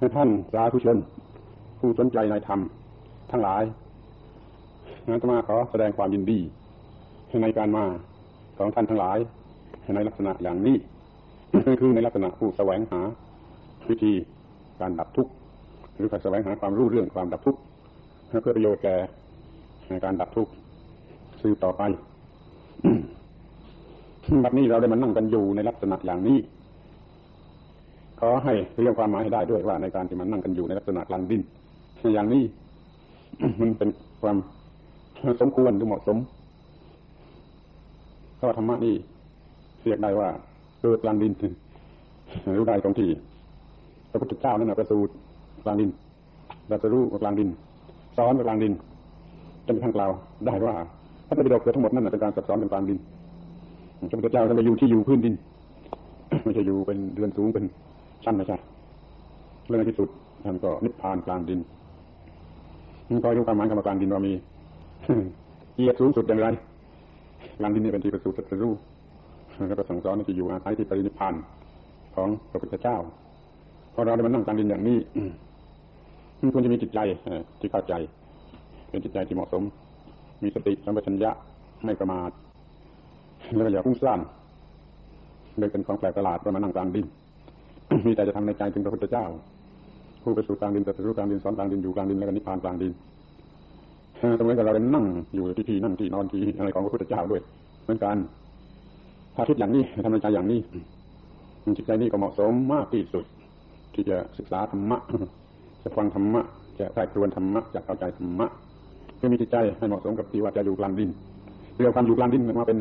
ท่านสาธุชน ผู้สนใจในธรรม ทั้งหลายงั้นมาขอแสดงความยินดีในการมาของท่านทั้งหลาย ในลักษณะอย่างนี้คือในลักษณะผู้แสวงหาวิธีการดับทุกข์หรือการแสวงหาความรู้เรื่องความดับทุกข์เพื่อประโยชน์แก่ในการดับทุกข์สืบต่อไปบัดนี้เราได้มานั่งกันอยู่ในลักษณะอย่างนี้ ขอให้เรื่องความหมายให้ได้ด้วยว่าในการที่มันนั่งกันอยู่ในลักษณะกลางดินอย่างนี้มันเป็นความสมควรหรือเหมาะสมเพราะธรรมะนี่เรียกได้ว่าเกิดกลางดินรู้ได้ตรงที่พระพุทธเจ้านั่นนะประสูตรกลางดินเราจะรู้กลางดินสอนกลางดินจนกระทั่งกล่าวได้ว่าพระธรรมปิฎกเกิดทั้งหมดนั่นเป็นการสอนเป็นกลางดินพระพุทธเจ้าท่านไปอยู่ที่อยู่พื้นดินไม่ใช่อยู่เป็นเรือนสูงเป็น ชั้นไม่ใช่เรื่องที่สุดท่านก็นิพพานกลางดินก็ยกความหมายคำว่ากลางดินว่ามีเกียรติสูงสุดอย่างไรกลางดินนี่เป็นที่ประสูติตรัสรู้แล้วก็สั่งสอนที่อยู่อาศัยที่ปรินิพพานของพระพุทธเจ้าพอเราได้มานั่งกลางดินอย่างนี้มันควรจะมีจิตใจที่เข้าใจ เป็นจิตใจที่เหมาะสม มีสติสัมปชัญญะไม่ประมาทแล้วก็อย่าพุ่งซ่านเลยเป็นของแปลกประหลาดมานั่งกลางดิน มีแต่จะทำในใจถึงพระพุทธเจ้า ผู้ปสูติกลางดินตรัสรู้กลางดินสอนกลางดินอยู่กลางดินแล้วก็นิพพานกลางดินตรงนี้ก็เราได้นั่งอยู่ที่ที่นั่งที่นอนที่อะไรของพระพุทธเจ้าด้วย เหมือนกันถ้าคิดอย่างนี้ทำในใจอย่างนี้จิตใจนี้ก็เหมาะสมมากที่สุด ที่จะศึกษาธรรมะจะฟังธรรมะจะใคร่ครวญธรรมะจะเข้าใจธรรมะเพื่อมีจิตใจให้เหมาะสมกับที่ว่าจะอยู่กลางดินเรียกความอยู่กลางดินมาเป็น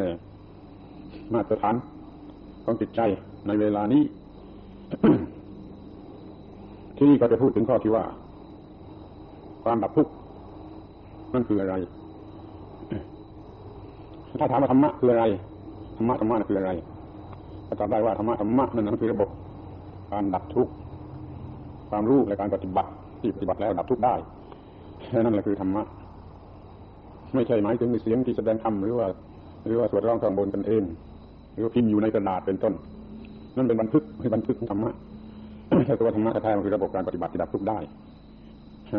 มาตรฐานของจิตใจในเวลานี้ ที่นี่ก็จะพูดถึงข้อที่ว่า ความดับทุกข์นั่นคืออะไร ถ้าถามว่าธรรมะคืออะไรธรรมะธรรมะนั่นคืออะไรก็ตอบได้ว่าธรรมะธรรมะนั่นคือระบบการดับทุกข์ความรู้และการปฏิบัติที่ปฏิบัติแล้วดับทุกข์ได้นั่นแหละคือธรรมะไม่ใช่หมายถึงเสียงที่แสดงธรรมหรือว่า หรือว่าสวดร้องท่องบนกันเองหรือว่าพิมพ์อยู่ในกระดาษเป็นต้น นั่นเป็นบันทึกให้บันทึกธรรมะ ต่ตัวธรรมะแท้ๆมันคือระบบการปฏิบัติที่ดับทุกข์ได้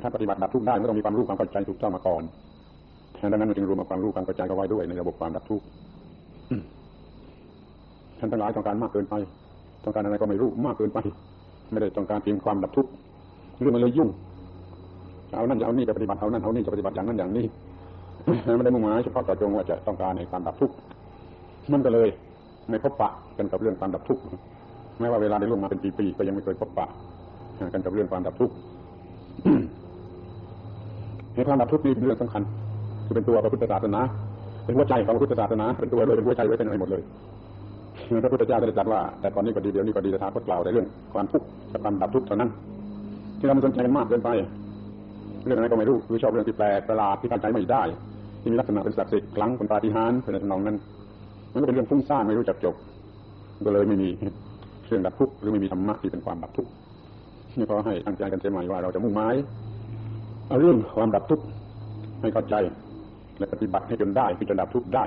ถ้าปฏิบัติดับทุกข์ได้ก็ต้องมีความรู้ความเข้าใจถูกต้องมาก่อนดังนั้นมันจึงรวมความรู้ความเข้าใจเข้าไว้ด้วยในระบบความดับทุกข์ท่านทั้งหลายต้องการมากเกินไป ต้องการอะไรก็ไม่รู้มากเกินไป ไม่ได้ต้องการเพียงความดับทุกข์เรื่องมันเลยยุ่งเอานั่นจะเอานี่จะปฏิบัติเอานั่นเอานี่จะปฏิบัติอย่างนั้นอย่างนี้ไม่ได้มุ่งหมายเฉพาะต่อจงว่าจะต้องการในความดับทุกข์มันก็เลยไม่พบปะกันกับเรื่องความดับทุกข์ แม้ว่าเวลาได้ล่วงมาเป็นปีๆก็ยังไม่เคยพบปะกันกับเรื่องความดับทุกข์ในความดับทุกข์นี่เป็นเรื่องสำคัญคือเป็นตัวพระพุทธศาสนาเป็นหัวใจของพระพุทธศาสนาเป็นตัวเลยเป็นหัวใจไว้เป็นอะไรหมดเลยพระพุทธเจ้าได้ตรัสว่าแต่ตอนนี้ก็ดีเดี๋ยวนี้ก็ดีแต่ท้าก็กล่าวในเรื่องความทุกข์กับความดับทุกข์เท่านั้น ที่เราสนใจกันมากเกินไป เรื่องอะไรก็ไม่รู้คือชอบเรื่องที่แปลกประหลาดที่เข้าใจไม่ได้ ที่มีลักษณะเป็นศักดิ์สิทธิ์ครั้งเป็นปาฏิหาริย์เป็นในทำนองนั้น มันก็เป็นเรื่องฟุ้งซ่านไม่รู้จักจบก็เลยไม่มี เรื่องดับทุกข์หรือไม่มีธรรมะที่เป็นความดับทุกข์นี่ขอให้ตั้งใจกันเสียใหม่ว่าเราจะมุ่งหมายเอาเรื่องความดับทุกข์ให้เข้าใจ และปฏิบัติให้จนได้คือจะดับทุกข์ได้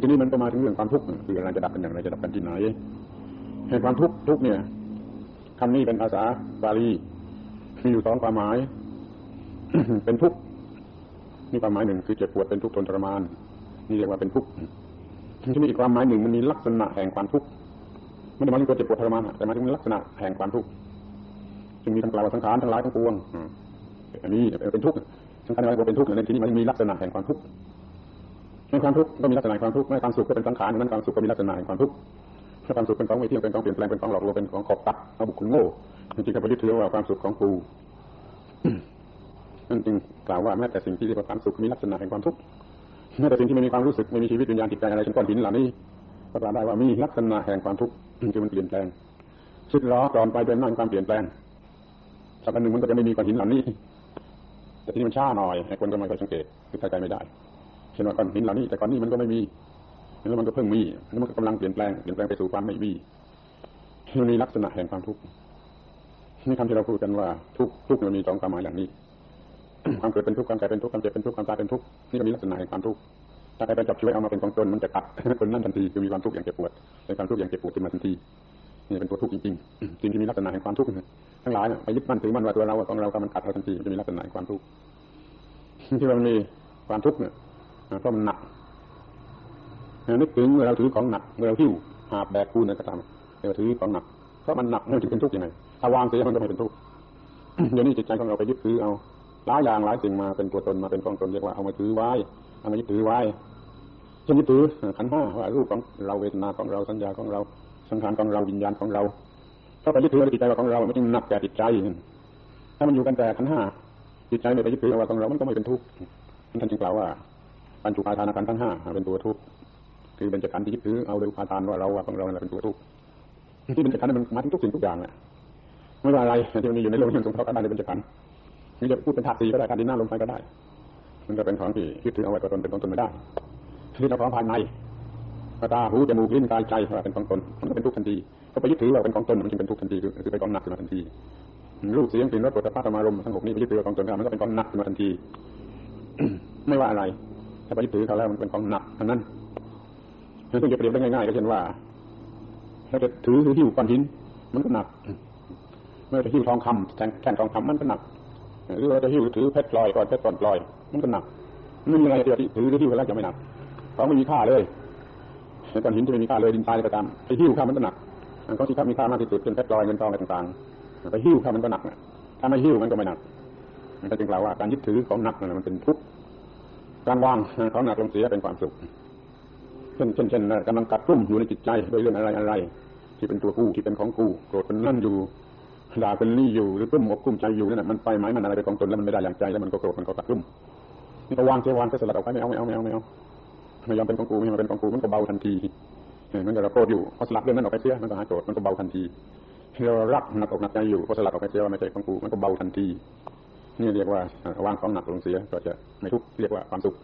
ทีนี้มันก็มาถึงเรื่องความทุกข์คืออะไรจะดับเป็นอย่างไรจะดับกันที่ไหนให้ความทุกข์ทุกเนี่ยคำนี้เป็นภาษาบาลีมีอยู่สองความหมาย เป็นทุกข์นี่ความหมายหนึ่งคือเจ็บปวดเป็นทุกข์ทนทรมาน นี่เรียกว่าเป็นทุกข์ที่มีอีกความหมายหนึ่งมันมีลักษณะแห่งความทุกข์ ไม่ได้หมายถึงตัวเจ็บปวดทรมานแต่หมายถึงลักษณะแห่งความทุกข์จึงมีทั้งกล่าวสังขารทั้งหลายทั้งปวงอันนี้เป็นทุกข์สังขารว่าเป็นทุกข์ในที่นี้มันมีลักษณะแห่งความทุกข์ในความทุกข์ก็มีลักษณะความทุกข์ในความสุขก็เป็นสังขารนั้นความสุขก็มีลักษณะแห่งความทุกข์ถ้าความสุขเป็นของไม่เที่ยงเป็นของเปลี่ยนแปลงเป็นของหลอกลวงเป็นของขอบตัดเอาบุคคลโง่จริงๆก็ไปยึดถือว่าความสุขของกูนั่นจึงกล่าวว่าแม้แต่สิ่งที่เรียกว่าความสุขมีลักษณะแห่งความทุกข์แม้แต่สิ่งที่ไม่มีความรู้สึกไม่มีชีวิตวิญญาณจิตใจอะไรเช่นก้อนหินเหล่านี้ ก็กาวได้ว่ามีลักษณะแห่งความทุกข์คือมันเปลี่ยนแปลงสุดล้อก่อนไปเป็นนั่นความเปลี่ยนแปลงสักวันหนึ่งมันก็จะไม่มีก้อนหินเหล่านี้ แต่ที่มันช้าหน่อยคนก็ไม่ค่อยสังเกตคือเข้าใจไม่ได้เช่นว่าก้อนหินเหล่านี้ แต่ก่อนนี้มันก็ไม่มีแล้วมันก็เพิ่งมีแล้วมันก็กำลังเปลี่ยนแปลงเปลี่ยนแปลงไปสู่ความไม่มีมันมีลักษณะแห่งความทุกข์นี่คำที่เราพูดกันว่าทุกทุกมันมีสองความหมายอย่างนี้ ความเกิดเป็นทุกข์ความแก่เป็นทุกข์ความเจ็บเป็นทุกข์ความตายเป็นทุกข์นี่ก็มีลักษณะแห่งความทุกข์ ถ้าใครไปจับช่วยเอามาเป็นของตนมันจะกัดคนนั่นทันทีคือมีความทุกข์อย่างเจ็บปวดเป็นความทุกข์อย่างเจ็บปวดขึ้นมาทันทีนี่เป็นตัวทุกข์จริงๆสิ่งที่มีลักษณะแห่งความทุกข์ทั้งหลายไปยึดมั่นถือมั่นว่าตัวเราของเราก็มันกัดเราทันทีจะมีลักษณะแห่งความทุกข์ที่มันมีความทุกข์เนี่ยเพราะมันหนักนึกถึงเมื่อเราถือของหนักเมื่อเราหิ้วหาบแบกคูนอะไรก็ตามเราถือของหนักเพราะมันหนักมันจะเป็นทุกข์ยังไงถ้าวางเสียมันก็ไม่เป็นทุกข์เดี๋ยวนี้จิตใจของเราไปยึดถือเอาหลายอย่างหลายสิ่งมาเป็นตัวตนมาเป็นของตนเรียกว่าเอามาถือไว้เอามายึดถือไว้ เช่นยึดถือขันห้าว่ารูปของเราเวทนาของเราสัญญาของเราสังขารของเราวิญญาณของเราถ้าไปยึดถือจิตใจว่าของเราไม่จึงนักแก่จิตใจถ้ามันอยู่กันแต่ขันห้าจิตใจไม่ไปยึดถือว่าของเรามันก็ไม่เป็นทุกข์ท่านจึงกล่าวว่าปัญจุปาทานขันทั้งห้าเป็นตัวทุกข์คือเป็นจักขันที่ยึดถือเอาโดยอุปาทานว่าเราว่าของเราเป็นตัวทุกข์ที่เป็นจักขันมันมาถึงทุกสิ่งทุกอย่างแหละไม่ว่าอะไรที่มันอยู่ในโลกนี้สงเคราะห์กันได้เป็นจักขันนี่จะพูดเป็นธาตุสีก็ได้ธาตุดินน้ำลมไฟก็ได้ มันก็เป็นของที่ยึดถือเอาไว้ตัวตนเป็นของตนไม่ได้ ที่เราของภายในตาหูจมูกลิ้นกายใจว่าเป็นของตนมันก็เป็นทุกข์ทันทีก็ไปยึดถือว่าเป็นของตนมันจึงเป็นทุกข์ทันทีคือเป็นของหนักขึ้นมาทันทีรูปเสียงกลิ่นรสปุถะธรรมารมทั้งหกนี้ไปยึดถือของตนมันก็เป็นของหนักขึ้นมาทันที ไม่ว่าอะไร ถ้าไปยึดถือเขาแล้วมันเป็นของหนักทั้งนั้นซึ่งจะเปรียบได้ง่ายๆก็เช่นว่าถ้าจะถือถือหิ้วก้อนหิน มันก็หนักเมื่อจะหิ้วทองคำแท่งแท่งทองคำมันก็หนักหรือเราจะหิ้วถือเพชรลอยก้อนเพชรก้อนลอย มันก็หนักไม่มีอะไรเดียวที่ถือหรือหิ้วแล้วจะไม่หนัก ของไม่มีค่าเลยก้อนหินที่ไม่มีค่าเลยดินทรายก็ตามไปหิ้วข้ามันก็หนักก้อนที่ข้ามีค่ามากที่สุดเป็นเพชรลอยเงินทองอะไรต่างๆไปหิ้วข้ามันก็หนักถ้าไม่หิ้วมันก็ไม่หนักมันก็จึงกล่าวว่าการยึดถือของหนักมันเป็นทุกข์การวางของหนักลงเสียเป็นความสุข เช่นเช่นเช่นกำลังกัดกลุ่มอยู่ในจิตใจด้วยเรื่องอะไรอะไร ที่เป็นตัวกูที่เป็นของกูโกรธเป็นนั่นอยู่ด่าเป็นนี่อยู่หรือกุ้มอกกุ้มใจอยู่นั่นแหละมันไปไหมมันอะไรเป็นของตนแล้วมันไม่ได้อย่างใจแล้วมันก็โกรธมันก็กัดกลุ่มนี่ก็วางเสียวางก็สลัดออกไปไม่เอาไม่เอาไม่เอาไม่เอา ไม่ยอมเป็นของกูไม่ยอมเป็นของกูมันก็เบาทันทีมันก็เราโกรธอยู่พอสลัดเรื่องนั้นออกไปเสียมันก็หายโกรธมันก็เบาทันทีเรารักหนักอกหนักใจอยู่พอสลัดออกไปเสียว่าไม่ใช่ของกูมันก็เบาทันทีนี่เรียกว่าวางของหนักลงเสียก็จะไม่ทุกข์เรียกว่าความสุข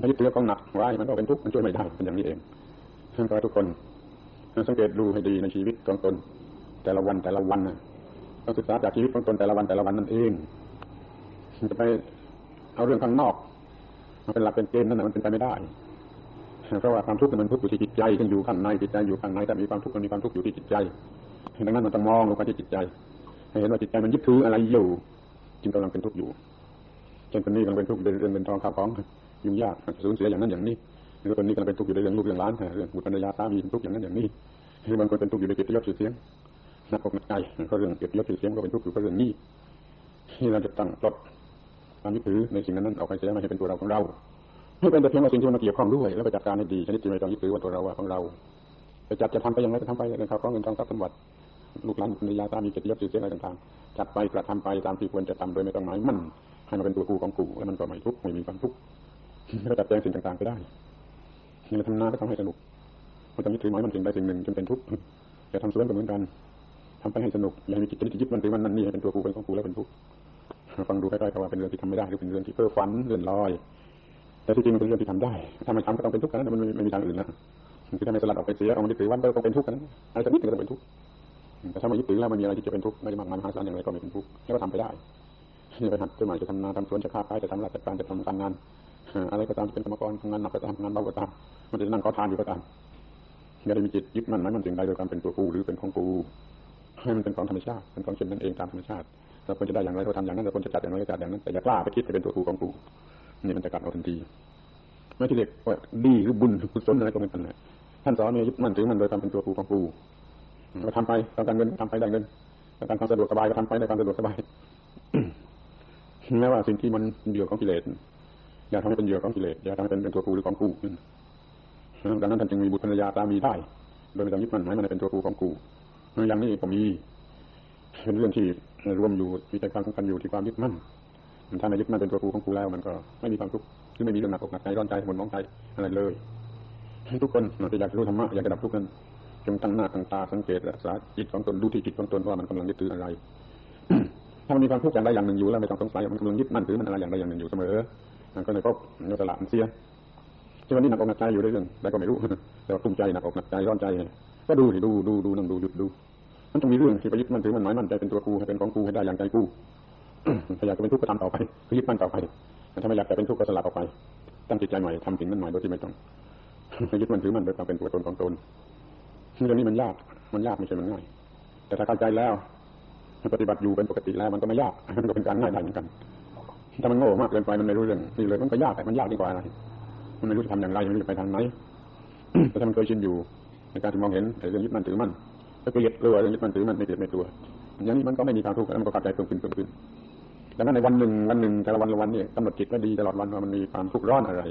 ถ้ายึดถือของหนักไว้มันก็เป็นทุกข์มันช่วยไม่ได้เป็นอย่างนี้เองท่านก็ทุกคนสังเกตดูให้ดีในชีวิตของตน แต่ละวันแต่ละวันต้องศึกษาจากชีวิตของตนแต่ละวันแต่ละวันนั่นเองจะไปเอาเรื่องข้างนอกมาเป็นหลักเป็นเกณฑ์นั่นมันเป็นไปไม่ได้ เพราะว่าความทุกข์มันทุกข์อยู่ที่จิตใจขึ้นอยู่ข้างในจิตใจอยู่ข้างในแต่มีความทุกข์มันมีความทุกข์อยู่ที่จิตใจดังนั้นมันต้องมองลงไปที่จิตใจให้เห็นว่าจิตใจมันยึดถืออะไรอยู่จึงกำลังเป็นทุกข์อยู่เช่นคนนี้กำลังเป็นทุกข์เรื่องเงินทองข้าวของยุ่งยากสูญเสียอย่างนั้นอย่างนี้หรือคนนี้กำลังเป็นทุกข์อยู่ในเรื่องลูกเรื่องหลานเรื่องบุตรภรรยาสามีเป็นทุกข์อย่างนั้นอย่างนี้หรือบางคนเป็นทุกข์อยู่ในเกียรติยศชื่อเสียงนักอกนักใจก็เรื่องเกียรติยศชื่อเสียงก็เป็นทุกข์อยู่ก็เรื่องนี้ที่เราจะตั้งลดความยึดถือในสิ่งนั้นออกไปเสียมาให้เป็นตัวเราของเรา ไม่เป็นแต่เพียงว่าสิ่งที่มันเกี่ยวข้องด้วย แล้วไปจัดการให้ดีชนิดที่ไม่ต้องยึดถือว่าตัวเราว่าของเราไปจัดจะทำไปอย่างไรจะทำไปเรื่องข่าวของเงินทองทรัพย์สมบัติลูกหลานภรรยาสามีเกียรติยศชื่อเสียงอะไรต่างๆจัดไปกระทำไปตามที่ควรจะทำโดยไม่ต้องหมายมั่นให้มันเป็นตัวกูของกูแล้วมันก็ไม่ทุกข์ไม่มีความทุกข์ก็จัดแจงสิ่งต่างๆไปได้นี่เราทำนาก็ทำให้สนุกมันจะยึดถือหมายมันสิ่งใดสิ่งหนึ่งจนเป็นทุกข์แต่ทำสวนก็เหมือนกันทำไปให้สนุกอย่ามีจิตที่ยึดมันถือมันนั่นนี่เป็นตัวกูเป็นของกูแล้วเป็นทุกข์ฟังดูใกล้ๆกับว่าเป็นเรื่องที่ทำไม่ได้หรือเป็นเรื่องที่เพ้อฝันเลื่อนลอย แต่ที่จริงมันเป็นเรื่องที่ทำได้ ถ้าไม่ทำก็ต้องเป็นทุกข์กันนะมันไม่มีทางอื่นนะคือถ้าไม่สลัดออกไปเสียเอามันยึดถือว่าก็ต้องเป็นทุกข์กันอะไรสักนิดนึงก็ต้องเป็นทุกข์แต่ถ้าม่ยึดถือแล้วมันมีอะไรที่จะเป็นทุกข์ไม่ได้มากมายมหาศาลอย่างไรก็ไม่เป็นทุกข์แล้วก็ทำไปได้จะไปหัดจะหมายจะทำนาทำสวนจะค้าขายจะทำราชการจะทำการงานอะไรก็ตามจะเป็นกรรมกรทำงานหนักก็ตามงานเบาก็ตามมันจะนั่งขอทานอยู่ก็ตามอย่าได้มีจิตยึดมั่นหมายมันสิ่งใดโดยการเป็นตัวกูหรือเป็นของกูให้มันเป็นของธรรมชาติเป็นของเช่นนั้นเองตามธรรมชาติเราควรจะได้อย่างไรก็ทำอย่างนั้นเราควรจะจัดอย่างไรก็จัดอย่างนั้นแต่อย่ากล้าไปคิดให้เป็นตัวกูของกู นี่มันจะกัดเอาทันทีไม่ที่เรียกว่าดีหรือบุญกุศลอะไรก็ไม่เป็นไรท่านสอนเนี่ยยึดมั่นถือมันโดยการเป็นตัวกูของกูเราทำไปต้องการเงินทำไปได้เงินต้องการความสะดวกสบายก็ทำไปได้ความสะดวกสบายแม้ว่าสิ่งที่มันเหยื่อของกิเลสอย่าทำให้เป็นเหยื่อของกิเลสอย่าทำให้เป็นเป็นตัวกูหรือของกูดังนั้นท่านจึงมีบุตรภรรยาตามีได้ โดยไม่ต้องยึดมั่นหมายมันเป็นตัวกูของกูอย่างนี้ก็มีเป็นเรื่องที่รวมอยู่มีใจความสำคัญอยู่ที่ความยึดมั่น ถ้าไม่ยึดมั่นเป็นตัวกูของกูแล้ว มันก็ไม่มีความทุกข์คือไม่มีเรื่องหนักอกหนักใจร้อนใจหมดมองใจอะไรเลยทุกคนที่อยากรู้ธรรมะอยากจะดับทุกข์นั้นจงตั้งหน้าตั้งตาสังเกตรักษาจิตของตนดูที่จิตของตนว่ามันกำลังยึดถืออะไร ถ้ามันมีความทุกข์อย่างใดอย่างหนึ่งอยู่แล้วไม่ต้องสงสัยมันกำลังยึดมั่นถือมันอะไรอย่างใดอย่างหนึ่งอยู่เสมอมันก็เลยพบโยสละมันเสียที่วันนี้หนักอกหนักใจอยู่เรื่องใดก็ไม่รู้แต่ว่าตุ้มใจหนักอกหนักใจร้อนใจ ก็ดูดูดูดูนั่งดูหยุดดู มันต้องมีเรื่องที่ไปยึดมั่นถือมันหมายมั่นใจเป็นตัวกูให้เป็นของกูให้ได้อย่างใจกู ถ้าอยากจะเป็นทุกข์ก็ทำต่อไปคือยึดมั่นต่อไปถ้าไม่อยากจะเป็นทุกข์ก็สลับออกไป ตั้งจิตใจใหม่ทำสิ่งนั้นใหม่โดยที่ไม่ต้องยึดมั่นถือมันโดยความเป็นตัวตนของตนเรื่องนี้มันยากมันยากไม่ใช่มันง่าย แต่ถ้าเข้าใจแล้วปฏิบัติอยู่เป็นปกติแล้วมันก็ไม่ยากมันก็เป็นการง่ายได้เหมือนกันถ้ามันโง่มากเกินไปมันไม่รู้เรื่องนี่เลยมันก็ยากแต่มันยากดีกว่าอะไรมันไม่รู้จะทำอย่างไรไม่รู้จะไปทางไหนแต่ถ้ามันเคยชินอยู่ในการที่มองเห็นเรื่องยึดมั่นถือมั่นก็เกลียดกลัวเรื่องยึดมั่นถือมั่นไม่เกลียดไม่กลัวอย่างนี้มันก็ไม่มีความทุกข์แล้วมันก็เข้าใจเพิ่มขึ้นเพิ่มขึ้น ดังนั้นในวันหนึ่งวันหนึ่งแต่ละวันละวันเนี่ยกำหนดจิตไว้ดีตลอดวันว่ามันมีความทุกข์ร้อนอะไร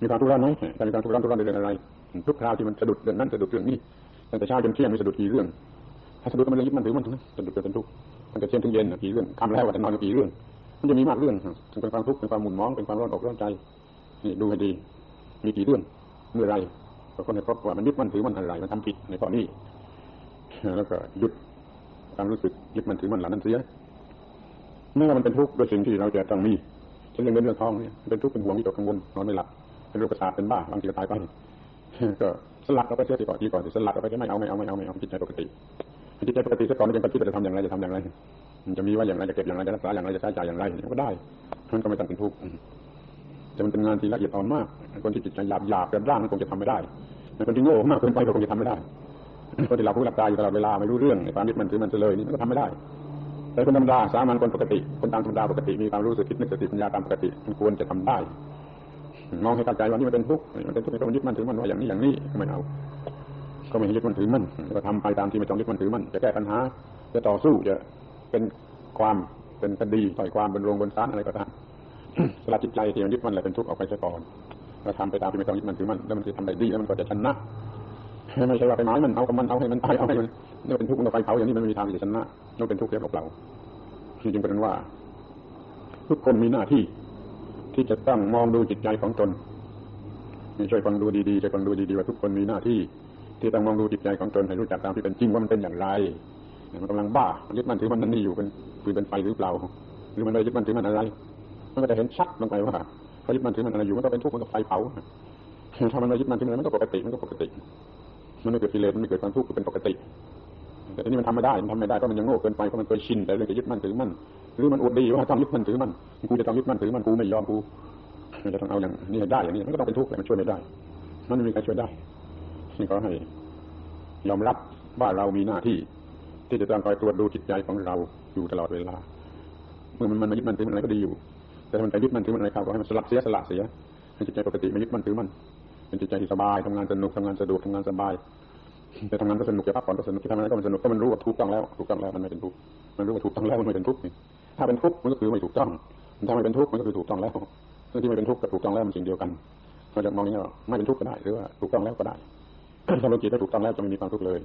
มีความทุกข์ร้อนไหมแต่มีความทุกข์ร้อนทุกข์ร้อนในเรื่องอะไร ทุกคราวที่มันสะดุดเรื่องนั้นสะดุดเรื่องนี้ตั้งแต่เช้าจนเที่ยงมีสะดุดกี่เรื่อง ถ้าสะดุดมันเรื่องยึดมันถือมั่นนะสะดุดเป็นทุกข์ตั้งแต่เที่ยงถึงเย็นกี่เรื่องคำแล้วว่าจะนอนกี่เรื่อง มันจะมีมากเรื่องเป็นความทุกข์เป็นความหมุนมองเป็นความร้อนอกร้อนใจนี่ดูให้ดี มีกี่เรื่องเมื่อไรก็คนให้พบว่ามันยึดมันถือมันอะไรมันทำผิดในข้อนี้แล้วก็หยุดความรู้สึกยึดมันถือมันเหล่านั้นเสีย เมื่อมันเป็นทุกข์โดยสิ่งที่เราจะต้องมีเช่นเรื่องเงินเรื่องทองเนี่ยเป็นทุกข์เป็นห่วงวิตกกังวลนอนไม่หลับเป็นโรคประสาทเป็นบ้าบางทีก็ตายไปก็สลัดเราไปเสียดีก่อนดีก่อนสลัดเราไปไม่เอาไม่เอาไม่เอาไม่เอาจิตใจปกติจิตใจปกติซะก่อนเป็นปฏิบัติจะทำอย่างไรจะทำอย่างไรมันจะมีว่าอย่างไรจะเก็บอย่างไรจะรักษาอย่างไรจะใช้จ่ายอย่างไรก็ได้มันก็ไม่ต้องเป็นทุกข์แต่มันเป็นงานที่ละเอียดอ่อนมากคนที่จิตใจหยาบหยาบแบบร่างมันคงจะทำไม่ได้คนที่โง่มากเกินไปก็คงจะทำไม่ได้คนที่หลับหูหลับตาอยู่ตลอดเวลาไม่รู้เรื่องในความนิดมันถือมันเลยนี่มันก็ทำไม่ได้ แต่คนธรรมดาสามัญคนปกติ คนตามธรรมดาปกติมีความรู้สึกคิดนึกสติปัญญาตามปกติมันควรจะทำได้ มองให้เข้าใจว่านี่มันเป็นทุกข์มันเป็นทุกข์ไม่ต้องยึดมั่นถือมั่นว่าอย่างนี้อย่างนี้ก็ไม่เอา ก็ไม่ยึดมั่นถือมั่นก็ทำไปตามที่ไม่ต้องยึดมั่นถือมั่นจะแก้ปัญหาจะต่อสู้จะเป็นความเป็นคดีต่อยความเป็นโรงบนศาลอะไรก็ตามสละจิตใจที่มันยึดมั่นอะไรเป็นทุกข์ออกไปซะก่อนเราทำไปตามที่ไม่ต้องยึดมั่นถือมั่นแล้วมันจะทำได้ดีแล้วมันก็จะชนะ ไม่ใช่ว่าไปหมายมันเอากับมันเอาให้มันตายเอาให้มันนี่เป็นทุกข์มันไฟเผาอย่างนี้มันไม่มีทางที่จะชนะต้องเป็นทุกข์เสียเปล่าจึงเป็นว่า ทุกคนมีหน้าที่ ที่จะตั้งมองดูจิตใจของตนช่วยฟังดูดีๆช่วยฟังดูดีๆว่าทุกคนมีหน้าที่ ที่ต้องมองดูจิตใจของตนให้รู้จักตามที่เป็นจริงว่ามันเป็นอย่างไรมันกำลังบ้ายึดมั่นถือมันนั่นนี่อยู่เป็นปืนเป็นไฟหรือเปล่าหรือมันไม่ยึดมั่นถือมันอะไรมันก็จะเห็นชัดลงไปว่าเขายึดมั่นถือมันอะไรอยู่มันก็เป็นทุกข์มันก็ไฟเผาถ้ามันไม่ยึดมันถือมันมันก็ปกติมันก็ปกติ มันไม่เกิดกิเลสมันไม่เกิดความทุกข์เป็นปกติ แต่นี้มันทำไม่ได้มันทำไม่ได้เพราะมันยังโง่เกินไปเพราะมันเคยชินแต่เรื่องจะยึดมั่นถือมั่นหรือมันอวดดีว่าต้องยึดมั่นถือมั่นกูจะต้องยึดมั่นถือมั่นกูไม่ยอมกูจะต้องเอาอย่างนี้ได้อย่างนี้มันก็ต้องเป็นทุกข์แต่มันช่วยไม่ได้ มันไม่มีใครช่วยได้นี่ก็ให้ยอมรับว่าเรามีหน้าที่ ที่จะต้องคอยตรวจดูจิตใจของเราอยู่ตลอดเวลา เมื่อมันมันยึดมั่นถือมันอะไรก็ดีอยู่ แต่มันไปยึดมั่นถือมันอะไรเขาก็ให้มันสลัดเสียสละเสียให้จิตใจปกติไม่ยึดมั่นถือมั่น เป็นจิตใจที่สบายทำงานสนุกทำงานสะดวกทำงานสบายแต่ทำงานก็สนุกจะพักผ่อนก็สนุกจะทำอะไรก็มันสนุกก็มันรู้ว่าถูกต้องแล้วถูกต้องแล้วมันไม่เป็นทุกข์มันรู้ว่าถูกต้องแล้วมันไม่เป็นทุกข์ถ้าเป็นทุกข์มันก็คือไม่ถูกต้องถ้าไม่เป็นทุกข์มันก็คือถูกต้องแล้วเรื่งที่ไม่เป็นทุกข์กับถูกต้องแล้วมันสิ่งเดียวกันเราจะมองอย่างนี้ว่าไม่เป็นทุกข์ก็ได้หรือว่าถูกต้องแล้วก็ได้ถ้าเราจิตได้ถูกต้องแล้วจะไม่มีความทุกข์เลย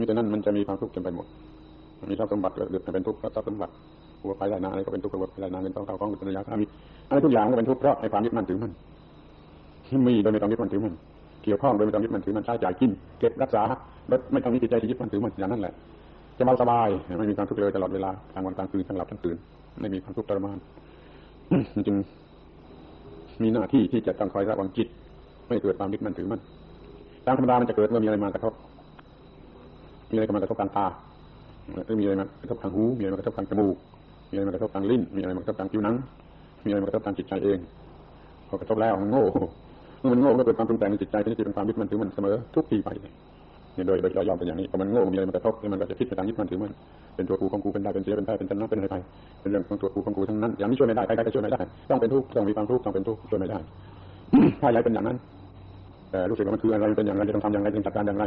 มีแต่นั้นมันจะมีความทุกข์เต็มไปหมดมีทรัพย์สมบัติเกิดเป็นทุกข์ทรัพย์สมบัติหัวไปได้นาอะไรก็เป็นทุกข์หัวไปได้นาเงินทองเขาของเงินระยะถ้ามีอะไรทุกอย่างก็เป็นทุกข์เพราะในความยึดมั่นถือมั่น ที่มีโดยไม่ต้องยึดมั่นถือมันเกี่ยวข้องโดยไม่ต้องยึดมั่นถือมันใช้จ่ายกินเก็บรักษาลดไม่ต้องมีจิตใจที่ยึดมั่นถือมันอย่างนั้นแหละจะเบาสบายไม่มีความทุกข์เลยตลอดเวลากลางวันกลางคืนทั้งหลับทั้งตื่นไม่มีความทุกข์ทรมานจึงมีหน้าที่ที่จะต้องคอยระวังจิต ไม่เกิดความยึดมั่นถือมั่นตามธรรมดามันจะเกิดเมื่อมีอะไรมากระทบมีอะไรมากระทบทางตาหรือมีอะไรมากระทบทางหู มีอะไรมากระทบทางจมูก มีอะไรมากระทบทางลิ้น มีอะไรมากระทบทางผิวหนัง มีอะไรมากระทบทางจิตใจเอง พอกระทบแล้วมันโง่ เมื่อมันโง่ก็เกิดความปรุงแต่งในจิตใจที่เป็นความยึดมันถือมันเสมอทุกทีไปเนี่ยโดยโดยเรายอมเป็นอย่างนี้พอมันโง่มีอะไรมากระทบมันก็จะคิดไปทางยึดมันถือมันเป็นตัวกูของกูเป็นได้เป็นเสียเป็นแพ้เป็นชนะเป็นอะไรไปเป็นเรื่องของตัวกูของกูทั้งนั้นอย่างนี้ช่วยไม่ได้ใครๆก็ช่วยไม่ได้ต้องเป็นทุกข์ต้องมีความทุกข์ต้องเป็นทุกข์ช่วยไม่ได้ถ้าอยากเป็นอย่างนั้นแต่รู้สึกว่ามันคืออะไรเป็นอย่างไรจะต้องทำอย่างไรจะจัดการอย่างไร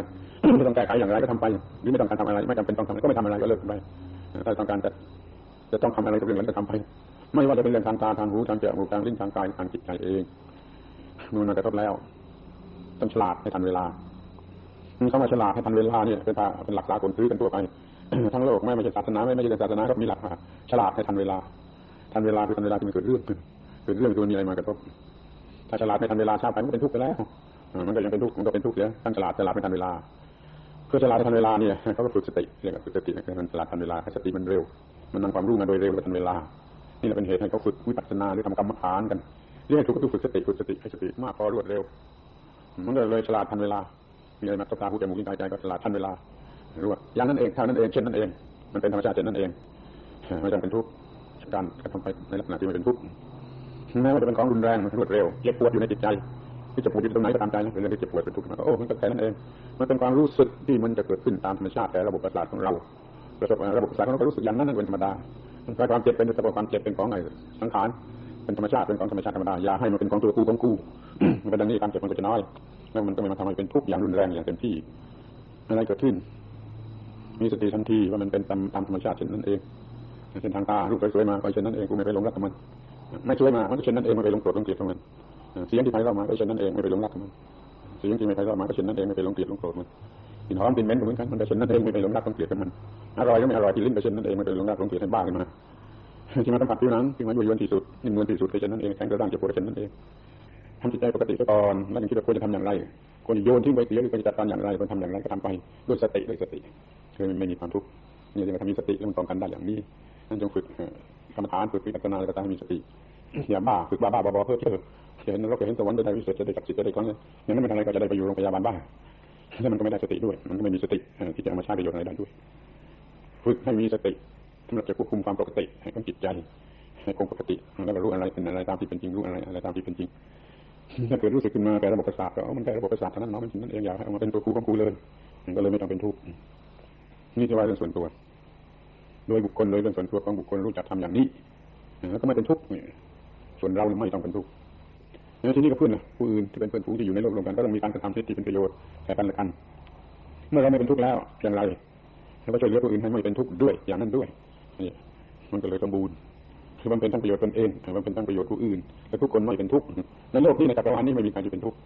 จะต้องแก้ไขอย่างไรก็ทำไปหรือไม่ต้องการทำอะไร ไม่จำเป็นต้องทำก็ไม่ทำอะไรก็เลิกไปถ้าต้องการจะจะต้องทำอะไรกับเรื่องนั้นก็ทำไป ไม่ว่าจะเป็นเรื่องทางตาทางหูทางจมูกทางลิ้นทางกายทางจิตใจเอง มือมันกระทบแล้ว ต้องฉลาดให้ทันเวลาคำว่าฉลาดให้ทันเวลาเนี่ยเป็นเป็นหลักสากลซื้อกันทั่วไปทั้งโลกไม่ไม่ใช่ศาสนาไม่ไม่ใช่ศาสนาก็มีหลักว่าฉลาดให้ทันเวลา ทันเวลาคือทันเวลาที่มันเกิดเรื่องเกิดเรื่องคือมีอะไรมากระทบถ้าฉลาดไม่ทันเวลาช้าไปมันก็เป็นทุกข์ไปแล้วมันก็ยังเป็นทุกข์มันก็เป็นทุกข์เสียตั้งฉลาดฉลาดไม่ทันเวลาเพื่อฉลาดให้ทันเวลาเนี่ยเขาก็ฝึกสติเรียกว่าฝึกสติคือมันฉลาดทันเวลาสติมันเร็ว มันนำความรู้มาโดยเร็วทันเวลา นี่แหละเป็นเหตุให้เขาฝึกวิปัสสนาหรือทำกรรมฐานกัน เรียกถูกก็ต้องฝึกสติฝึกสติให้สติมากพอรวดเร็ว มันก็เลยฉลาดทันเวลา มีอะไรมาตบตาหูจมูกลิ้นกายใจก็ฉลาดทันเวลา รู้ว่าอย่างนั้นเองเท่านั้นเองเช่นนั้นเอง มันเป็นธรรมชาติเช่นนั้นเองไม่จำเป็นทุกข์การกระทำไปในลักษณะที่ไม่เป็นทุกข์แม้ว่าจะเป็นของรุนแรงมันรวดเร็วเจ็บปวดอยู่ในจิตใจที่จะปวดอยู่ตรงไหนก็ตามใจนะเป็นเรื่องที่เจ็บปวดเป็นทุกข์โอ้มันก็แค่นั้นเอง มันเป็นความรู้สึกที่มันจะเกิดขึ้นตามธรรมชาติแต่ระบบประสาทของเราระบบประสาทของเราก็รู้สึกอย่างนั้นนั่นเป็นธรรมดาความเจ็บเป็นระบบความเจ็บเป็นของไงสังขาร เป็นธรรมชาติเป็นของธรรมชาติธรรมดาอย่าให้มันเป็นของตัวกูของกูมันเป็นดังนี้การเจ็บมันก็จะน้อยแล้วมันก็ไม่มาทำให้เป็นทุกข์อย่างรุนแรงอย่างเต็มที่อะไรเกิดขึ้น มีสติทันทีว่ามันเป็นตามตามธรรมชาติเช่นนั้นเองเช่นทางตารูปสวยๆมาก็เช่นนั้นเองกูไม่ไปหลงรักกับมันไม่สวยมามันก็เช่นนั้นเองไม่ไปหลงโกรธหลงเกลียดกับมันเสียงที่ไพเราะมาก็เช่นนั้นเองไม่ไปหลงรักกับมันเสียงที่ไม่ไพเราะมาก็เช่นนั้นเองไม่ไปหลงเกลียดหลงโกรธมันกินหอมกินเหม็นก็เหมือนกันมันก็เช่นนั้นเองไม่ไปหลงรักหลงเกลียดกับมันอร่อยก็ไม่อร่อยที่ลิ้นก็เช่นนั้นเองไม่ไปหลงรักหลงเกลียดให้บ้าขึ้นมา ที่มาสัมผัสผิวหนังที่มันอยู่ยวนที่สุดนิ่มนวลที่สุดก็เช่นนั้นเองแข็งกระด้างจะปวดก็เช่นนั้นเองทำจิตใจปกติก่อนแล้วยังคิดว่าควรจะทำอย่างไรควรจะโยนทิ้งไปเสียหรือควรจะจัดการอย่างไรควรทำอย่างไรก็ทำไปด้วยสติด้วยสติคือไม่มีความทุกข์นี่จะมาทำมีสติแล้วมันป้องกันได้อย่างนี้นั่นจงฝึกกรรมฐานฝึกวิปัสสนาแล้วก็ต้องมีสติอย่าบ้าฝึกบ้าบ้าบอเพื่อเพื่อจะเห็นนรกจะเห็นสวรรค์จะได้วิเศษจะได้จักจิตจะได้ครั้งนี้อย่างนั้นไม่ทำอะไรก็จะได้ไปอยู่โรงพยาบาลบ้าแล้วมันก็ไม่ได้สติด้วย มันก็ไม่มีสติที่จะมาใช้ประโยชน์อะไรได้ด้วย ฝึกให้มีสติ สำหรับจะควบคุมความปกติของจิตใจให้คงปกติแล้วก็รู้อะไรเป็นอะไรตามที่เป็นจริงรู้อะไรอะไรตามที่เป็นจริงถ้าเกิดรู้สึกขึ้นมาแก่ระบบประสาทก็มันแก่ระบบประสาทเท่านั้นเนาะมันนั่นเองอยากให้เอามาเป็นตัวครูของครูเลยมันก็เลยไม่ต้องเป็นทุกข์นี่จะว่าเรื่องส่วนตัว โดยบุคคลโดยเรื่องส่วนตัวของบุคคลรู้จักทำอย่างนี้แล้วก็ไม่เป็นทุกข์ส่วนเราไม่ต้องเป็นทุกข์ในที่นี้ก็เพื่อนนะผู้อื่นที่เป็นเพื่อนผู้ที่อยู่ในโลกรวมกันก็ต้องมีการกระทำที่เป็นประโยชน์แก่กันและกัน เมื่อเราไม่เป็นทุกข์แล้วอย่างไรเราก็ช่วยเหลือผู้อื่นให้ไม่เป็นทุกข์ด้วยอย่างนั้นด้วย นี่มันก็เลยสมบูรณ์คือมันเป็นทั้งประโยชน์ตนเองมันเป็นทั้งประโยชน์ผู้อื่น และทุกคนไม่เป็นทุกข์ในโลกนี้ในจักรวาลนี้ไม่มีใครจะเป็นทุกข์